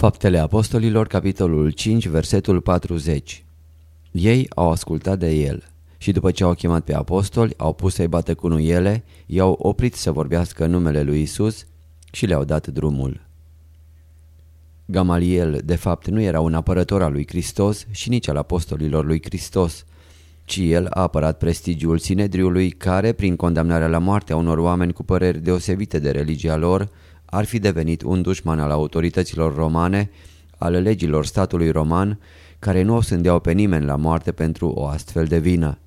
Faptele Apostolilor, capitolul 5, versetul 40 Ei au ascultat de el și după ce au chemat pe apostoli, au pus să-i bată cu nuiele, i-au oprit să vorbească numele lui Isus și le-au dat drumul. Gamaliel, de fapt, nu era un apărător al lui Hristos și nici al apostolilor lui Hristos, ci el a apărat prestigiul Sinedriului care, prin condamnarea la moarte a unor oameni cu păreri deosebite de religia lor, ar fi devenit un dușman al autorităților romane, ale legilor statului roman, care nu o sândeau pe nimeni la moarte pentru o astfel de vină.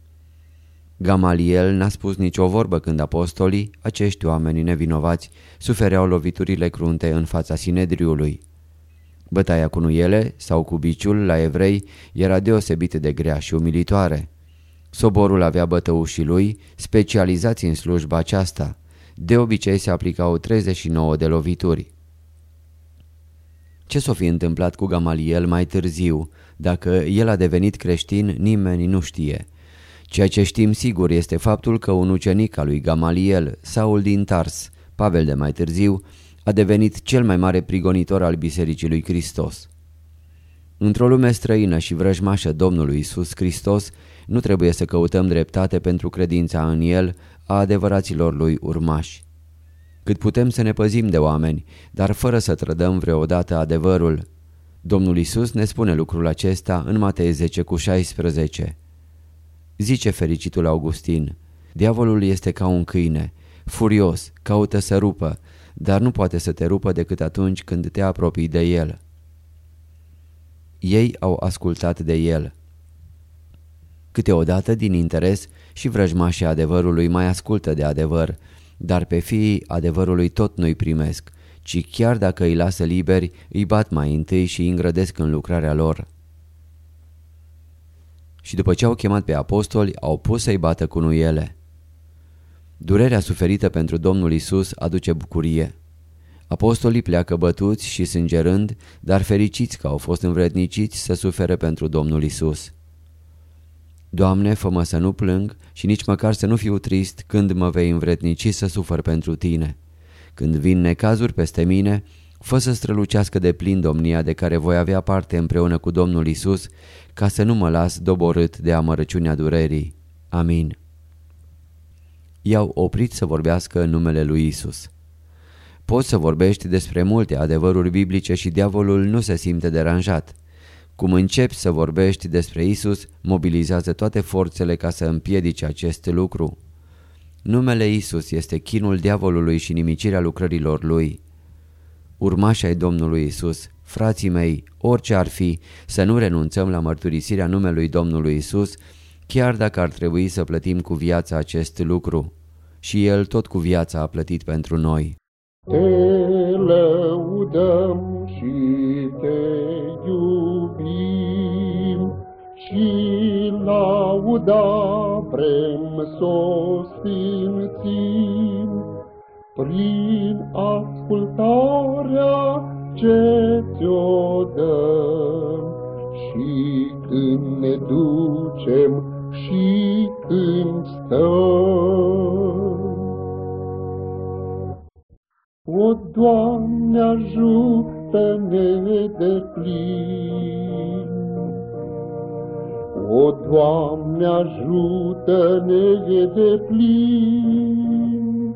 Gamaliel n-a spus nicio vorbă când apostolii, acești oameni nevinovați, sufereau loviturile crunte în fața Sinedriului. Bătaia cu nuiele sau cu biciul la evrei era deosebit de grea și umilitoare. Soborul avea bătăușii lui, specializați în slujba aceasta. De obicei se aplicau 39 de lovituri. Ce s-o fi întâmplat cu Gamaliel mai târziu? Dacă el a devenit creștin, nimeni nu știe. Ceea ce știm sigur este faptul că un ucenic al lui Gamaliel, Saul din Tars, Pavel de mai târziu, a devenit cel mai mare prigonitor al Bisericii lui Hristos. Într-o lume străină și vrăjmașă Domnului Isus Hristos, nu trebuie să căutăm dreptate pentru credința în El a adevăraților Lui urmași. Cât putem să ne păzim de oameni, dar fără să trădăm vreodată adevărul. Domnul Isus ne spune lucrul acesta în Matei 10 cu 16. Zice fericitul Augustin, diavolul este ca un câine, furios, caută să rupă, dar nu poate să te rupă decât atunci când te apropii de el. Ei au ascultat de el. Câteodată, din interes, și vrăjmașii adevărului mai ascultă de adevăr, dar pe fiii adevărului tot nu-i primesc, ci chiar dacă îi lasă liberi, îi bat mai întâi și îi îngrădesc în lucrarea lor. Și după ce au chemat pe apostoli, au pus să-i bată cu nuiele. Durerea suferită pentru Domnul Isus aduce bucurie. Apostolii pleacă bătuți și sângerând, dar fericiți că au fost învredniciți să sufere pentru Domnul Isus. Doamne, fă să nu plâng și nici măcar să nu fiu trist când mă vei învrednici să sufăr pentru Tine. Când vin necazuri peste mine, fă să strălucească de plin domnia de care voi avea parte împreună cu Domnul Isus, ca să nu mă las doborât de amărăciunea durerii. Amin. I-au oprit să vorbească în numele lui Isus. Poți să vorbești despre multe adevăruri biblice și diavolul nu se simte deranjat. Cum începi să vorbești despre Isus, mobilizează toate forțele ca să împiedice acest lucru. Numele Isus este chinul diavolului și nimicirea lucrărilor lui. Urmașa ai Domnului Isus, frații mei, orice ar fi, să nu renunțăm la mărturisirea numelui Domnului Isus, chiar dacă ar trebui să plătim cu viața acest lucru. Și El tot cu viața a plătit pentru noi. Te lăudăm și te iubim și lauda vrem să simțim prin ascultarea ce ți-o dăm și când ne ducem și când stăm. O, Doamne, ajută-ne de plin. O, Doamne, ajută-ne de plin.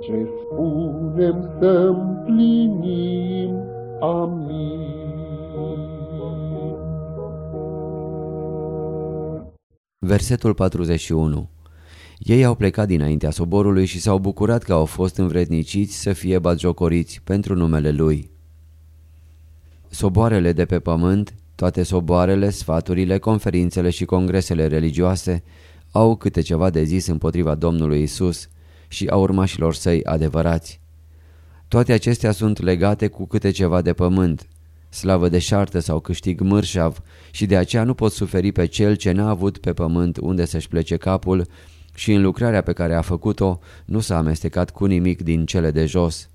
Ce spunem să împlinim. Amin. Versetul 41 ei au plecat dinaintea soborului și s-au bucurat că au fost învredniciți să fie batjocoriți pentru numele lui. Soboarele de pe pământ, toate soboarele, sfaturile, conferințele și congresele religioase au câte ceva de zis împotriva Domnului Isus și a urmașilor săi adevărați. Toate acestea sunt legate cu câte ceva de pământ, slavă deșartă sau câștig mărșav și de aceea nu pot suferi pe cel ce n-a avut pe pământ unde să-și plece capul și în lucrarea pe care a făcut-o nu s-a amestecat cu nimic din cele de jos.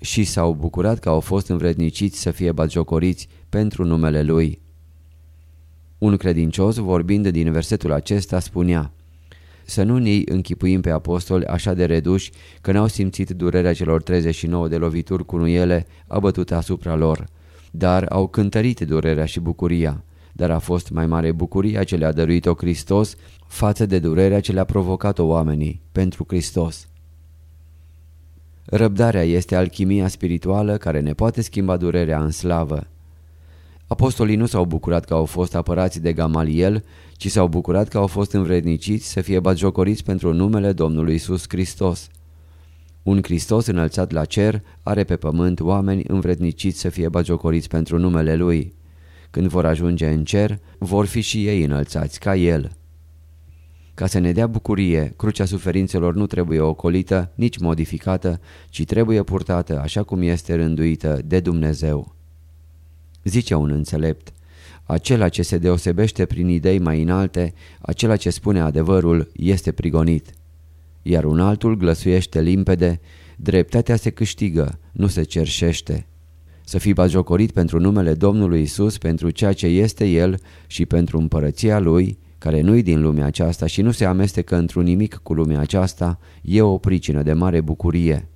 Și s-au bucurat că au fost învredniciți să fie batjocoriți pentru numele Lui. Un credincios, vorbind din versetul acesta, spunea să nu ne închipuim pe apostoli așa de reduși că n-au simțit durerea celor 39 de lovituri cu nuiele abătute asupra lor, dar au cântărit durerea și bucuria. Dar a fost mai mare bucuria ce le-a dăruit-o Hristos față de durerea ce le-a provocat-o oamenii pentru Hristos. Răbdarea este alchimia spirituală care ne poate schimba durerea în slavă. Apostolii nu s-au bucurat că au fost apărați de Gamaliel, ci s-au bucurat că au fost învredniciți să fie batjocoriți pentru numele Domnului Isus Hristos. Un Hristos înălțat la cer are pe pământ oameni învredniciți să fie batjocoriți pentru numele Lui. Când vor ajunge în cer, vor fi și ei înălțați ca El. Ca să ne dea bucurie, crucea suferințelor nu trebuie ocolită, nici modificată, ci trebuie purtată așa cum este rânduită de Dumnezeu. Zice un înțelept, acela ce se deosebește prin idei mai înalte, acela ce spune adevărul, este prigonit. Iar un altul glăsuiește limpede, dreptatea se câștigă, nu se cerșește. Să fii bajocorit pentru numele Domnului Isus, pentru ceea ce este El și pentru împărăția Lui, care nu-i din lumea aceasta și nu se amestecă într-un nimic cu lumea aceasta, e o pricină de mare bucurie.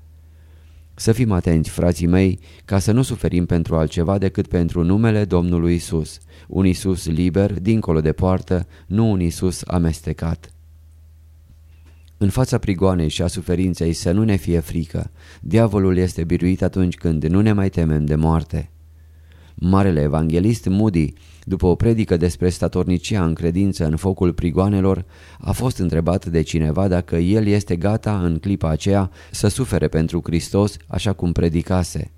Să fim atenți, frații mei, ca să nu suferim pentru altceva decât pentru numele Domnului Isus, un Isus liber, dincolo de poartă, nu un Isus amestecat. În fața prigoanei și a suferinței să nu ne fie frică. Diavolul este biruit atunci când nu ne mai temem de moarte. Marele evanghelist Moody, după o predică despre statornicia în credință în focul prigoanelor, a fost întrebat de cineva dacă el este gata în clipa aceea să sufere pentru Hristos așa cum predicase.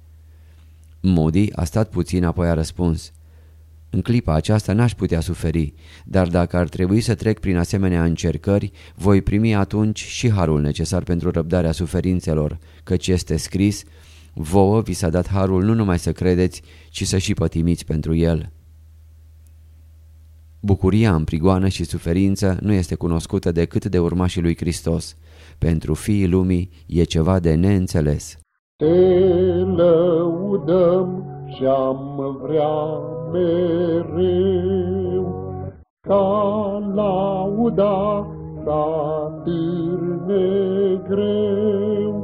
Moody a stat puțin apoi a răspuns În clipa aceasta n-aș putea suferi, dar dacă ar trebui să trec prin asemenea încercări, voi primi atunci și harul necesar pentru răbdarea suferințelor, căci este scris Vouă vi s-a dat harul nu numai să credeți, ci să și pătimiți pentru el. Bucuria în prigoană și suferință nu este cunoscută decât de urmașii lui Hristos. Pentru fiii lumii e ceva de neînțeles. Te lăudăm și-am vrea mereu, ca lauda sa târne greu,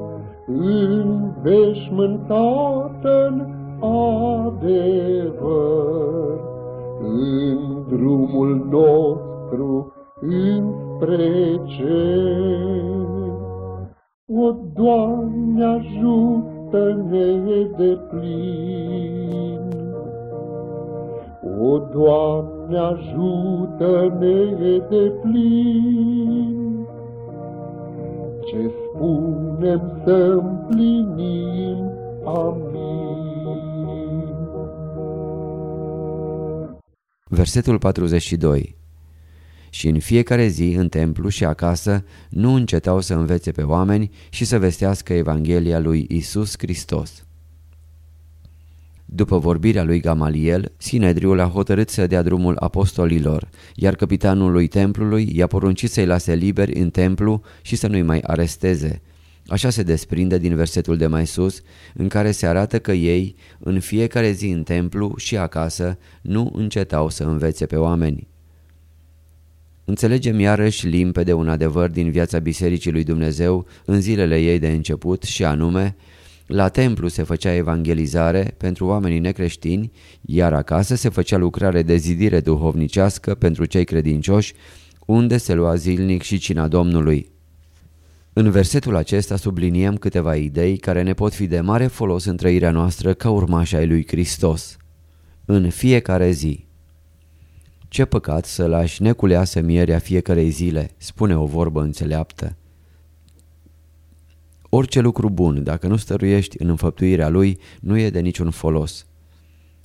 înveșmântată-n adevăr, în drumul nostru înspre cer. O, Doamne, ajută-ne de plin, O, Doamne, ajută-ne de plin, ce spunem să împlinim. Amin. Versetul 42 Și în fiecare zi, în templu și acasă, nu încetau să învețe pe oameni și să vestească Evanghelia lui Isus Hristos. După vorbirea lui Gamaliel, Sinedriul a hotărât să dea drumul apostolilor, iar capitanul lui templului i-a poruncit să-i lase liberi în templu și să nu-i mai aresteze. Așa se desprinde din versetul de mai sus, în care se arată că ei, în fiecare zi în templu și acasă, nu încetau să învețe pe oameni. Înțelegem iarăși limpede un adevăr din viața Bisericii lui Dumnezeu în zilele ei de început și anume, la templu se făcea evangelizare pentru oamenii necreștini, iar acasă se făcea lucrare de zidire duhovnicească pentru cei credincioși, unde se lua zilnic și cina Domnului. În versetul acesta subliniem câteva idei care ne pot fi de mare folos în trăirea noastră ca urmași ai lui Hristos. În fiecare zi Ce păcat să lași neculeasă mierea fiecarei zile, spune o vorbă înțeleaptă. Orice lucru bun, dacă nu stăruiești în înfăptuirea lui, nu e de niciun folos.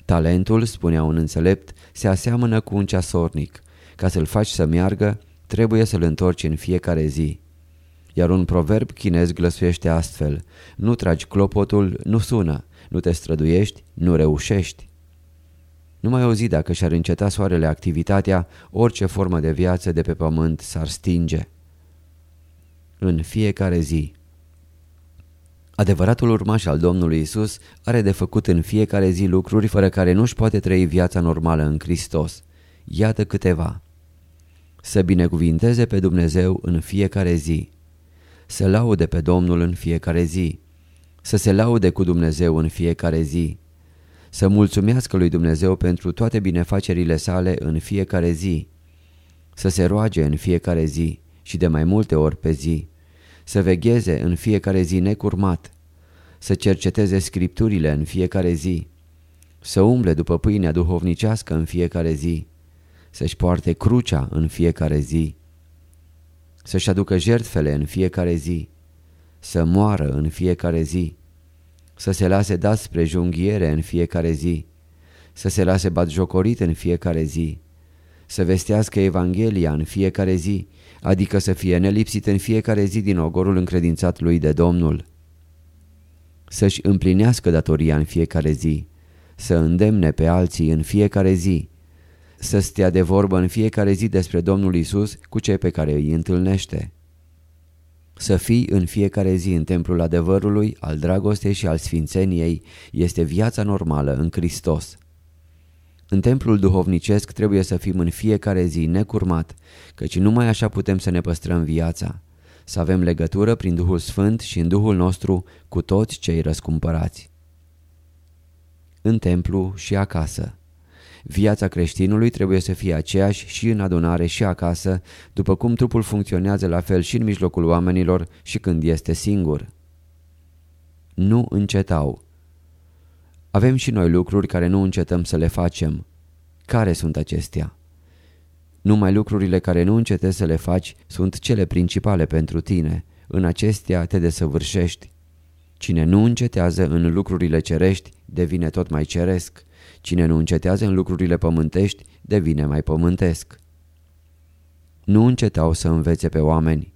Talentul, spunea un înțelept, se aseamănă cu un ceasornic. Ca să-l faci să meargă, trebuie să-l întorci în fiecare zi. Iar un proverb chinez glăsuiește astfel, nu tragi clopotul, nu sună, nu te străduiești, nu reușești. Numai o zi dacă și-ar înceta soarele activitatea, orice formă de viață de pe pământ s-ar stinge. În fiecare zi. Adevăratul urmaș al Domnului Isus are de făcut în fiecare zi lucruri fără care nu-și poate trăi viața normală în Hristos. Iată câteva. Să binecuvinteze pe Dumnezeu în fiecare zi. Să laude pe Domnul în fiecare zi. Să se laude cu Dumnezeu în fiecare zi. Să mulțumească lui Dumnezeu pentru toate binefacerile sale în fiecare zi. Să se roage în fiecare zi și de mai multe ori pe zi. Să vegheze în fiecare zi necurmat. Să cerceteze scripturile în fiecare zi. Să umble după pâinea duhovnicească în fiecare zi să-și poarte crucea în fiecare zi, să-și aducă jertfele în fiecare zi, să moară în fiecare zi, să se lase dat spre junghiere în fiecare zi, să se lase batjocorit în fiecare zi, să vestească Evanghelia în fiecare zi, adică să fie nelipsit în fiecare zi din ogorul încredințat lui de Domnul. Să-și împlinească datoria în fiecare zi, să îndemne pe alții în fiecare zi, să stea de vorbă în fiecare zi despre Domnul Isus cu cei pe care îi întâlnește. Să fii în fiecare zi în templul adevărului, al dragostei și al sfințeniei este viața normală în Hristos. În templul duhovnicesc trebuie să fim în fiecare zi necurmat, căci numai așa putem să ne păstrăm viața, să avem legătură prin Duhul Sfânt și în Duhul nostru cu toți cei răscumpărați. În templu și acasă. Viața creștinului trebuie să fie aceeași și în adunare și acasă, după cum trupul funcționează la fel și în mijlocul oamenilor și când este singur. Nu încetau. Avem și noi lucruri care nu încetăm să le facem. Care sunt acestea? Numai lucrurile care nu încetezi să le faci sunt cele principale pentru tine. În acestea te desăvârșești. Cine nu încetează în lucrurile cerești devine tot mai ceresc. Cine nu încetează în lucrurile pământești, devine mai pământesc. Nu încetau să învețe pe oameni.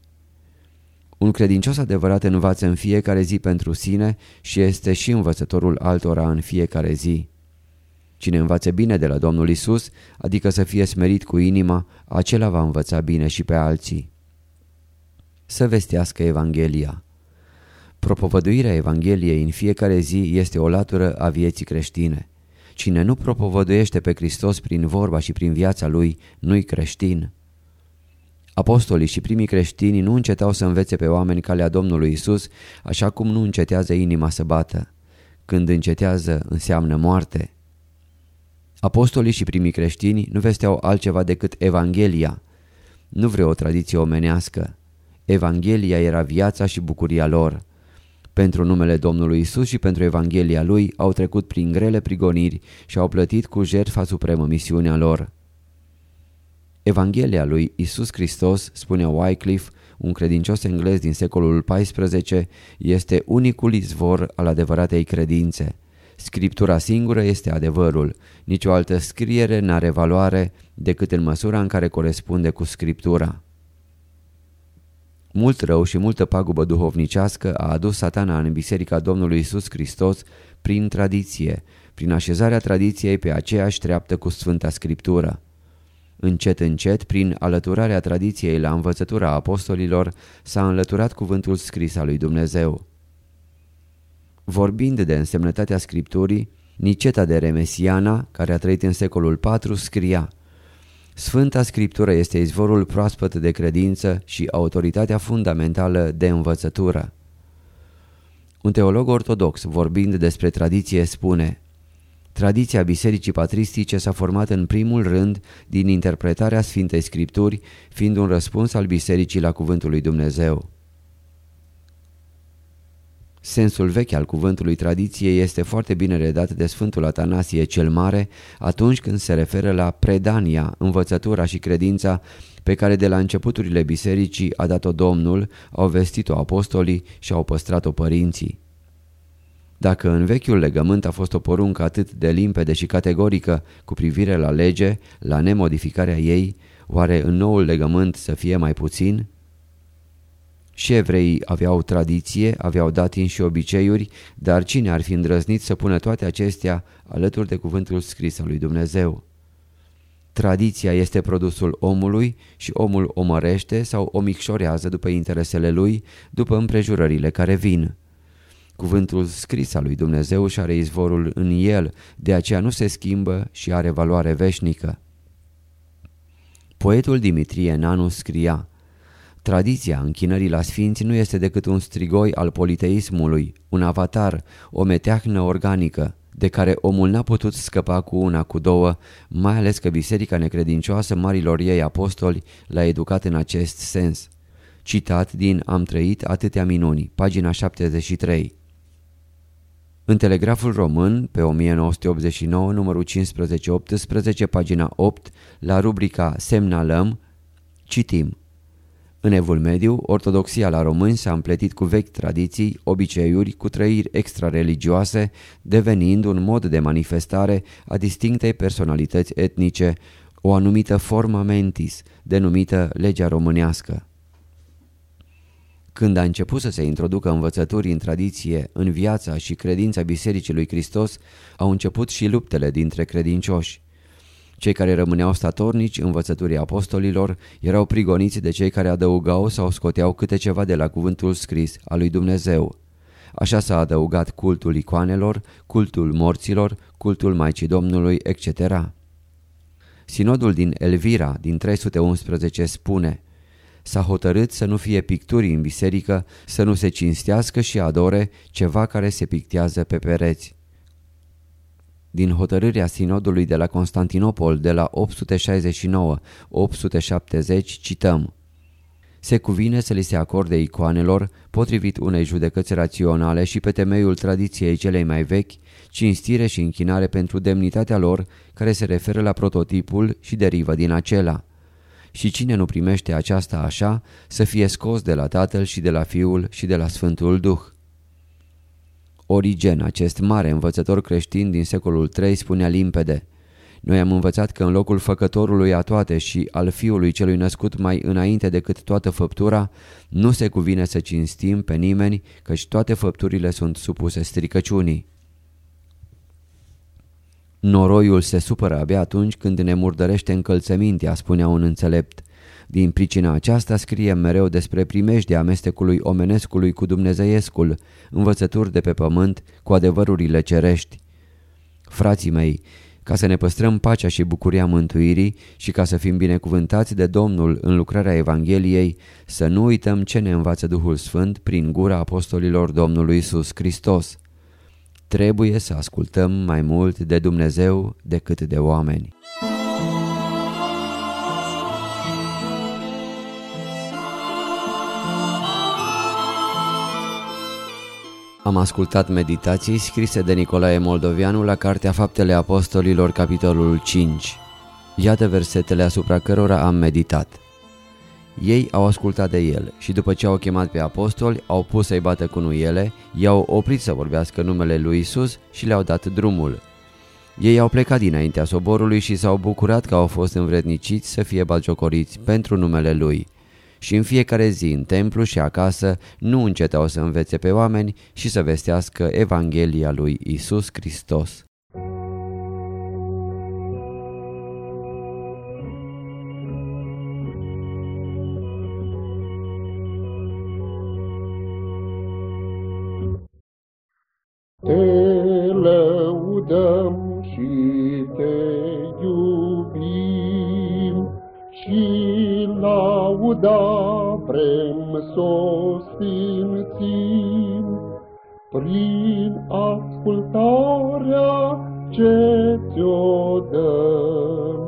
Un credincios adevărat învață în fiecare zi pentru sine și este și învățătorul altora în fiecare zi. Cine învață bine de la Domnul Isus, adică să fie smerit cu inima, acela va învăța bine și pe alții. Să vestească Evanghelia Propovăduirea Evangheliei în fiecare zi este o latură a vieții creștine. Cine nu propovăduiește pe Hristos prin vorba și prin viața lui, nu-i creștin. Apostolii și primii creștini nu încetau să învețe pe oameni calea Domnului Isus, așa cum nu încetează inima să bată. Când încetează, înseamnă moarte. Apostolii și primii creștini nu vesteau altceva decât Evanghelia, nu vreau o tradiție omenească. Evanghelia era viața și bucuria lor. Pentru numele Domnului Isus și pentru Evanghelia Lui au trecut prin grele prigoniri și au plătit cu jertfa supremă misiunea lor. Evanghelia lui Isus Hristos, spune Wycliffe, un credincios englez din secolul XIV, este unicul izvor al adevăratei credințe. Scriptura singură este adevărul, nicio altă scriere n-are valoare decât în măsura în care corespunde cu Scriptura. Mult rău și multă pagubă duhovnicească a adus satana în Biserica Domnului Isus Hristos prin tradiție, prin așezarea tradiției pe aceeași treaptă cu Sfânta Scriptură. Încet, încet, prin alăturarea tradiției la învățătura apostolilor, s-a înlăturat cuvântul scris al lui Dumnezeu. Vorbind de însemnătatea Scripturii, Niceta de Remesiana, care a trăit în secolul IV, scria Sfânta Scriptură este izvorul proaspăt de credință și autoritatea fundamentală de învățătură. Un teolog ortodox, vorbind despre tradiție, spune Tradiția bisericii patristice s-a format în primul rând din interpretarea Sfintei Scripturi, fiind un răspuns al bisericii la cuvântul lui Dumnezeu. Sensul vechi al cuvântului tradiție este foarte bine redat de Sfântul Atanasie cel Mare atunci când se referă la predania, învățătura și credința pe care de la începuturile bisericii a dat-o Domnul, au vestit-o apostolii și au păstrat-o părinții. Dacă în vechiul legământ a fost o poruncă atât de limpede și categorică cu privire la lege, la nemodificarea ei, oare în noul legământ să fie mai puțin? Și evreii aveau tradiție, aveau datin și obiceiuri, dar cine ar fi îndrăznit să pună toate acestea alături de cuvântul scris al lui Dumnezeu? Tradiția este produsul omului și omul o mărește sau o micșorează după interesele lui, după împrejurările care vin. Cuvântul scris al lui Dumnezeu și are izvorul în el, de aceea nu se schimbă și are valoare veșnică. Poetul Dimitrie Nanu scria Tradiția închinării la sfinți nu este decât un strigoi al politeismului, un avatar, o meteahnă organică, de care omul n-a putut scăpa cu una, cu două, mai ales că biserica necredincioasă marilor ei apostoli l-a educat în acest sens. Citat din Am trăit atâtea minuni, pagina 73. În Telegraful Român, pe 1989, numărul 15-18, pagina 8, la rubrica Semnalăm, citim în Evul Mediu, ortodoxia la români s-a împletit cu vechi tradiții, obiceiuri, cu trăiri extrareligioase, devenind un mod de manifestare a distinctei personalități etnice, o anumită forma mentis, denumită legea românească. Când a început să se introducă învățături în tradiție, în viața și credința Bisericii lui Hristos, au început și luptele dintre credincioși. Cei care rămâneau statornici învățăturii apostolilor erau prigoniți de cei care adăugau sau scoteau câte ceva de la cuvântul scris al lui Dumnezeu. Așa s-a adăugat cultul icoanelor, cultul morților, cultul Maicii Domnului, etc. Sinodul din Elvira din 311 spune S-a hotărât să nu fie picturi în biserică, să nu se cinstească și adore ceva care se pictează pe pereți. Din hotărârea sinodului de la Constantinopol de la 869-870 cităm Se cuvine să li se acorde icoanelor, potrivit unei judecăți raționale și pe temeiul tradiției celei mai vechi, cinstire și închinare pentru demnitatea lor care se referă la prototipul și derivă din acela. Și cine nu primește aceasta așa, să fie scos de la Tatăl și de la Fiul și de la Sfântul Duh. Origen, acest mare învățător creștin din secolul III, spunea limpede Noi am învățat că în locul făcătorului a toate și al fiului celui născut mai înainte decât toată făptura, nu se cuvine să cinstim pe nimeni, căci toate făpturile sunt supuse stricăciunii. Noroiul se supără abia atunci când ne murdărește încălțămintea, spunea un înțelept. Din pricina aceasta scriem mereu despre primejdea amestecului omenescului cu dumnezeiescul, învățături de pe pământ cu adevărurile cerești. Frații mei, ca să ne păstrăm pacea și bucuria mântuirii și ca să fim binecuvântați de Domnul în lucrarea Evangheliei, să nu uităm ce ne învață Duhul Sfânt prin gura apostolilor Domnului Isus Hristos. Trebuie să ascultăm mai mult de Dumnezeu decât de oameni. Am ascultat meditații scrise de Nicolae Moldovianu la Cartea Faptele Apostolilor, capitolul 5. Iată versetele asupra cărora am meditat. Ei au ascultat de el și după ce au chemat pe apostoli, au pus să-i bată cu nuiele, i-au oprit să vorbească numele lui Isus și le-au dat drumul. Ei au plecat dinaintea soborului și s-au bucurat că au fost învredniciți să fie bagiocoriți pentru numele lui și în fiecare zi în templu și acasă nu încetau să învețe pe oameni și să vestească Evanghelia lui Isus Hristos. Lauda vrem s-o simțim prin ascultarea ce ți-o dăm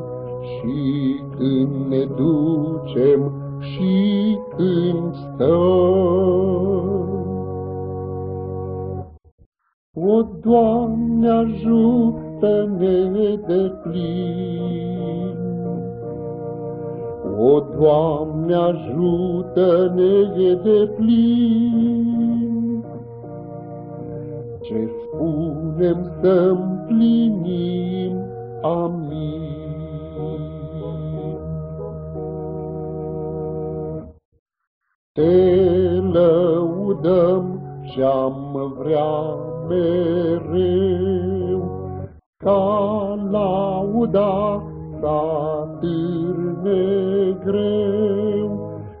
și când ne ducem și când stăm. O, Doamne, ajută-ne de plin, o, Doamne, ajută-ne de plin. Ce spunem să împlinim, amin. Te lăudăm ce-am vrea mereu, ca lauda ta târne greu,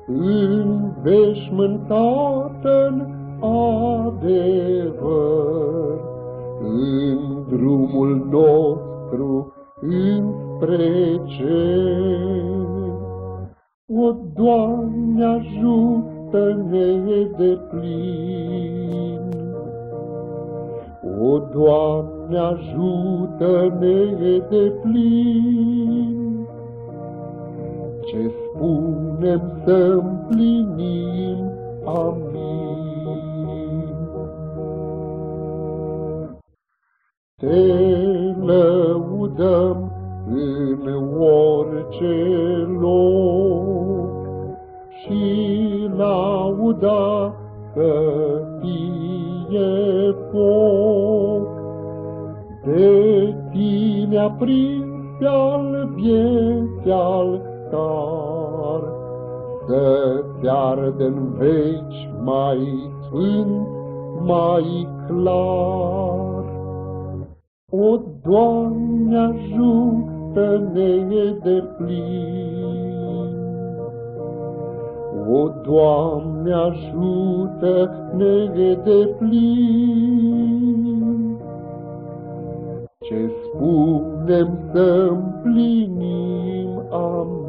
înveșmântată-n adevăr, în drumul nostru înspre cer. O, Doamne, ajută-ne de plin. O, Doamne, ajută-ne de plin. Ce spunem să împlinim, amin. Te lăudăm în orice loc și lauda să fie foc. De tine aprins al vieții altar, să-ți arde în veci mai sfânt, mai clar. O, Doamne, ajută-ne de plin. O, Doamne, ajută-ne de plin. Ce spunem să împlinim, amin.